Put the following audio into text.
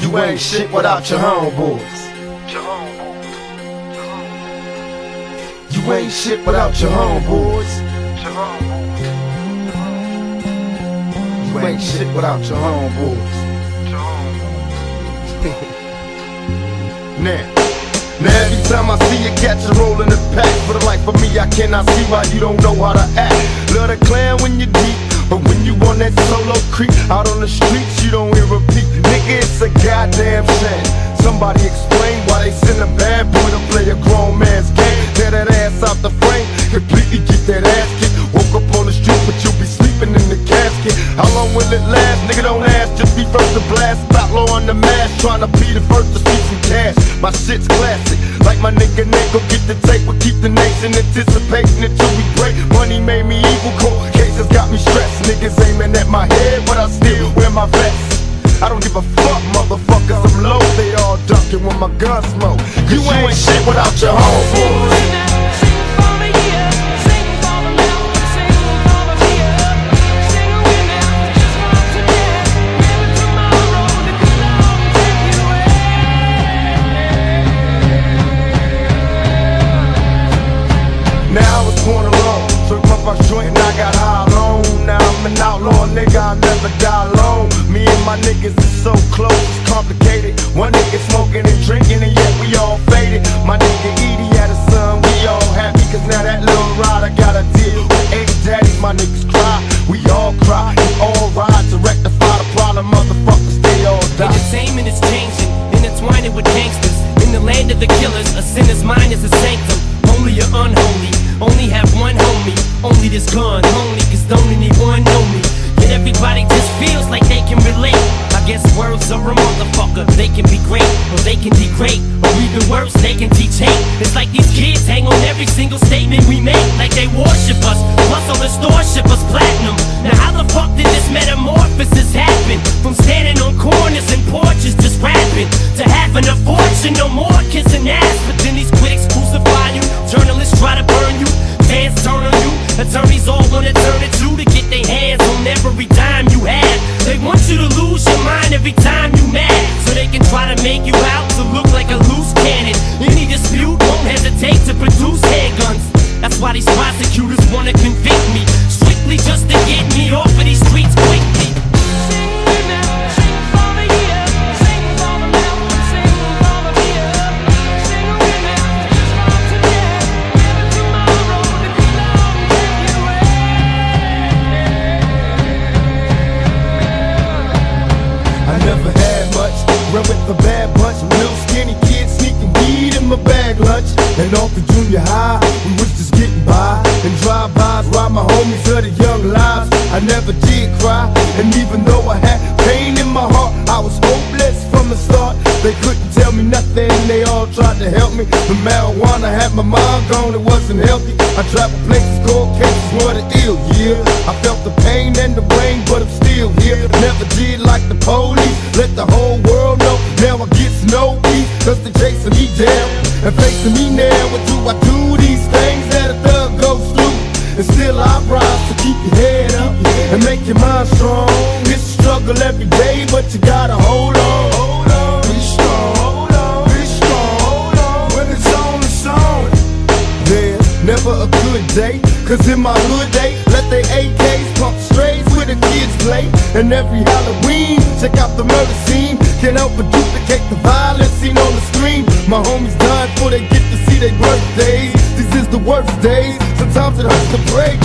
You ain't shit without your homeboys. You ain't shit without your homeboys. You ain't shit without your homeboys. now, now every time I see you catch a roll in the pack, for the life of me, I cannot see why you don't know how to act. Love the clan when you're deep, but when you on that solo creep, out on the streets, you don't hear a peep. Nigga, it's a goddamn shame. Somebody explain why they send a bad boy to play a grown man's game. Tear that ass out the frame, completely get that ass kicked. Woke up on the street, but you'll be sleeping in the casket. How long will it last? Nigga, don't ask, just be first to blast. Stop low on the mask, trying to be the first to see some cash. My shit's classic, like my nigga Nick, go get the tape, but keep the nation anticipating until we break. Money made me my head, but I still wear my vest. I don't give a fuck, motherfuckers. I'm low, they all ducking when my gun smoke. You ain't shit without your homeboys. This gun, only cause don't anyone know me. Yet everybody just feels like they can relate. I guess words are a motherfucker. They can be great, or they can degrade, or even worse, they can teach hate. It's like these kids hang on every single statement we make, like they worship us. Plus, all the store ship us platinum. Now, how the fuck did this metamorphosis happen? From standing on corners and porches just rapping to having a fortune, no more kissing ass. Every time lunch. And off the junior high, we was just getting by. And drive-bys, ride my homies of the young lives. I never did cry. And even though They couldn't tell me nothing, they all tried to help me. The marijuana had my mind gone, it wasn't healthy. I traveled places, cold cases, were the ill, yeah. I felt the pain and the rain, but I'm still here. Never did like the police, let the whole world know. Now I get no peace, cause they chasing me down. And facing me now, what do I do? These things that a thug goes through. And still I rise to keep your head up and make your mind strong. It's a struggle every day, but you gotta day, cause in my hood they let their AKs pump strays where the kids play. And every Halloween, check out the murder scene. Can't help but duplicate the violence seen on the screen. My homies dying before they get to see their birthdays. This is the worst days, sometimes it hurts to break.